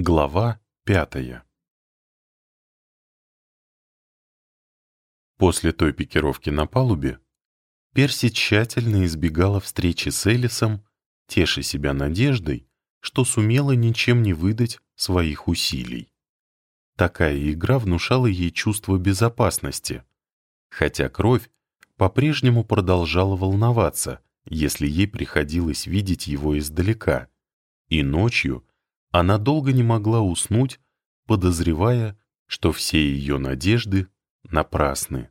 Глава пятая После той пикировки на палубе Перси тщательно избегала встречи с Элисом, теша себя надеждой, что сумела ничем не выдать своих усилий. Такая игра внушала ей чувство безопасности, хотя кровь по-прежнему продолжала волноваться, если ей приходилось видеть его издалека, и ночью она долго не могла уснуть, подозревая, что все ее надежды напрасны.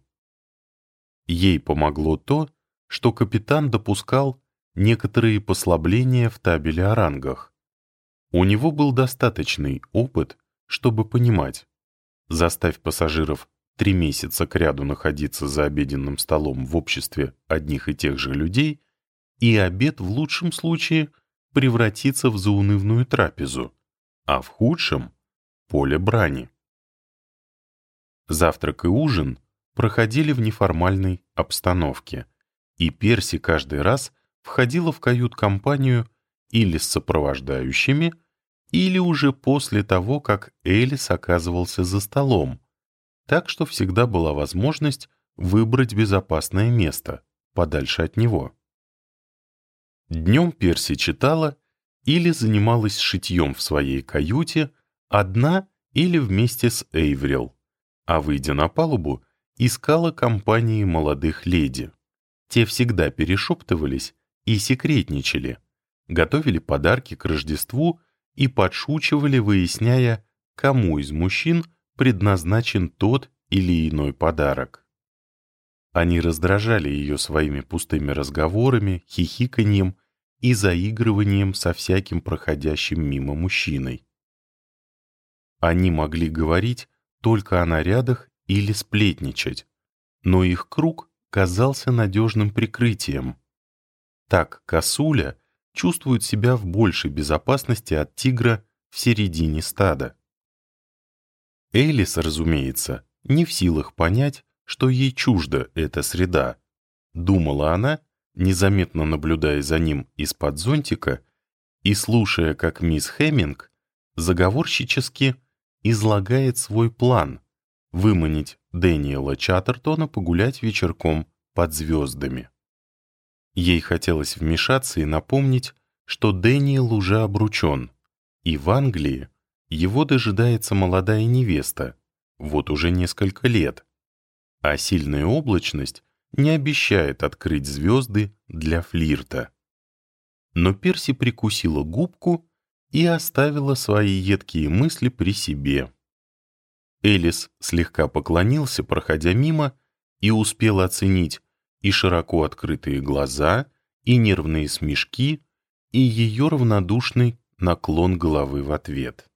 Ей помогло то, что капитан допускал некоторые послабления в табеле о рангах. У него был достаточный опыт, чтобы понимать, заставь пассажиров три месяца кряду находиться за обеденным столом в обществе одних и тех же людей, и обед в лучшем случае превратится в заунывную трапезу, а в худшем — поле брани. Завтрак и ужин проходили в неформальной обстановке, и Перси каждый раз входила в кают-компанию или с сопровождающими, или уже после того, как Элис оказывался за столом, так что всегда была возможность выбрать безопасное место, подальше от него. Днем Перси читала или занималась шитьем в своей каюте одна или вместе с Эйврил, а, выйдя на палубу, искала компании молодых леди. Те всегда перешептывались и секретничали, готовили подарки к Рождеству и подшучивали, выясняя, кому из мужчин предназначен тот или иной подарок. Они раздражали ее своими пустыми разговорами, хихиканьем и заигрыванием со всяким проходящим мимо мужчиной. Они могли говорить только о нарядах или сплетничать, но их круг казался надежным прикрытием. Так косуля чувствует себя в большей безопасности от тигра в середине стада. Элис, разумеется, не в силах понять, что ей чужда эта среда. Думала она, незаметно наблюдая за ним из-под зонтика и слушая, как мисс Хеминг заговорщически излагает свой план выманить Дэниела Чаттертона погулять вечерком под звездами. Ей хотелось вмешаться и напомнить, что Дэниел уже обручен, и в Англии его дожидается молодая невеста, вот уже несколько лет, а сильная облачность не обещает открыть звезды для флирта. Но Перси прикусила губку и оставила свои едкие мысли при себе. Элис слегка поклонился, проходя мимо, и успел оценить и широко открытые глаза, и нервные смешки, и ее равнодушный наклон головы в ответ.